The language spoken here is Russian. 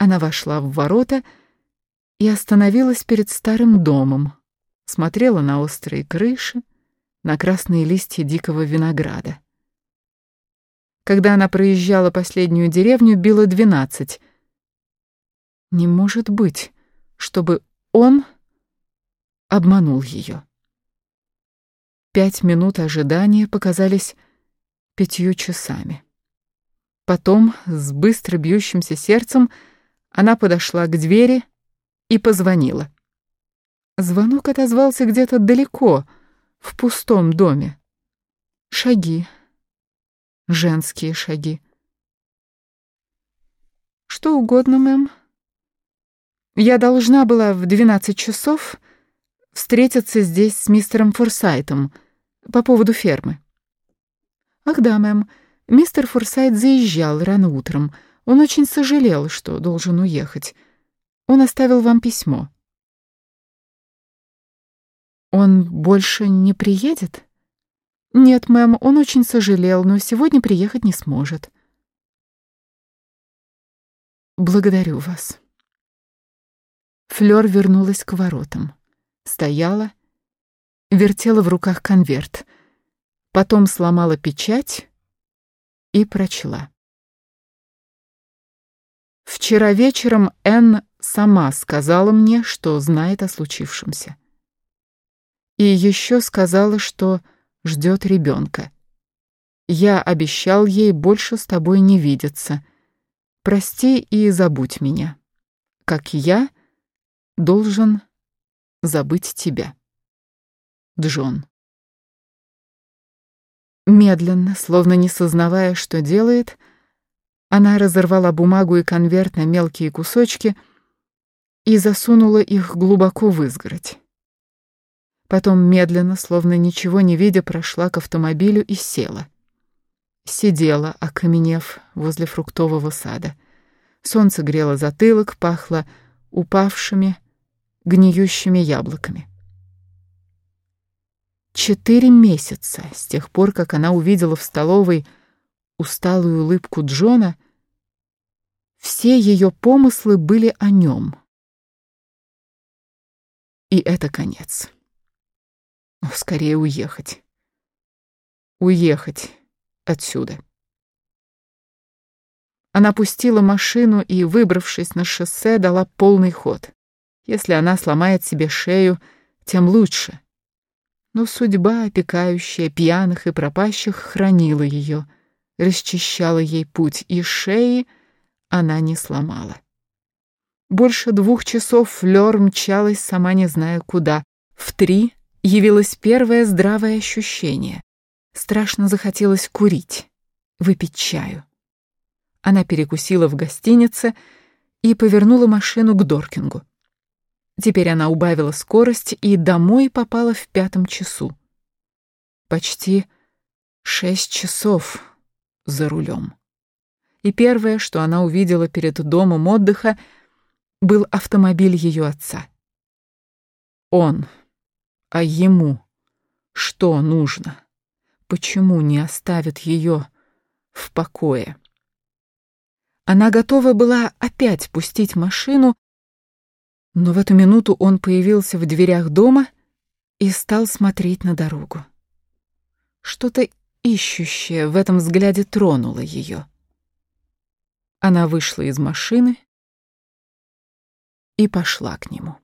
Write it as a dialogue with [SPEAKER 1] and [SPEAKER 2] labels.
[SPEAKER 1] Она вошла в ворота и остановилась перед старым домом, смотрела на острые крыши, на красные листья дикого винограда. Когда она проезжала последнюю деревню, било двенадцать. Не может быть, чтобы он обманул ее. Пять минут ожидания показались пятью часами. Потом, с быстро бьющимся сердцем, она подошла к двери и позвонила. Звонок отозвался где-то далеко, в пустом доме. Шаги. Женские шаги. «Что угодно, мэм. Я должна была в двенадцать часов встретиться здесь с мистером Форсайтом по поводу фермы». «Ах да, мэм, мистер Форсайт заезжал рано утром. Он очень сожалел, что должен уехать. Он оставил вам письмо». «Он больше не приедет?» «Нет, мэм, он очень сожалел, но сегодня приехать не сможет». «Благодарю вас». Флёр вернулась к воротам. Стояла, вертела в руках конверт — потом сломала печать и прочла. Вчера вечером Энн сама сказала мне, что знает о случившемся. И еще сказала, что ждет ребенка. Я обещал ей больше с тобой не видеться. Прости и забудь меня, как я должен забыть тебя. Джон. Медленно, словно не сознавая, что делает, она разорвала бумагу и конверт на мелкие кусочки и засунула их глубоко в изгородь. Потом медленно, словно ничего не видя, прошла к автомобилю и села. Сидела, окаменев возле фруктового сада. Солнце грело затылок, пахло упавшими, гниющими яблоками. Четыре месяца с тех пор, как она увидела в столовой усталую улыбку Джона, все ее помыслы были о нем. И это конец. Но скорее уехать. Уехать отсюда. Она пустила машину и, выбравшись на шоссе, дала полный ход. Если она сломает себе шею, тем лучше. Но судьба, опекающая пьяных и пропащих, хранила ее, расчищала ей путь, и шеи она не сломала. Больше двух часов Флёр мчалась, сама не зная куда. В три явилось первое здравое ощущение. Страшно захотелось курить, выпить чаю. Она перекусила в гостинице и повернула машину к Доркингу. Теперь она убавила скорость и домой попала в пятом часу. Почти шесть часов за рулем. И первое, что она увидела перед домом отдыха, был автомобиль ее отца. Он, а ему что нужно? Почему не оставит ее в покое? Она готова была опять пустить машину, но в эту минуту он появился в дверях дома и стал смотреть на дорогу. Что-то ищущее в этом взгляде тронуло ее. Она вышла из машины и пошла к нему.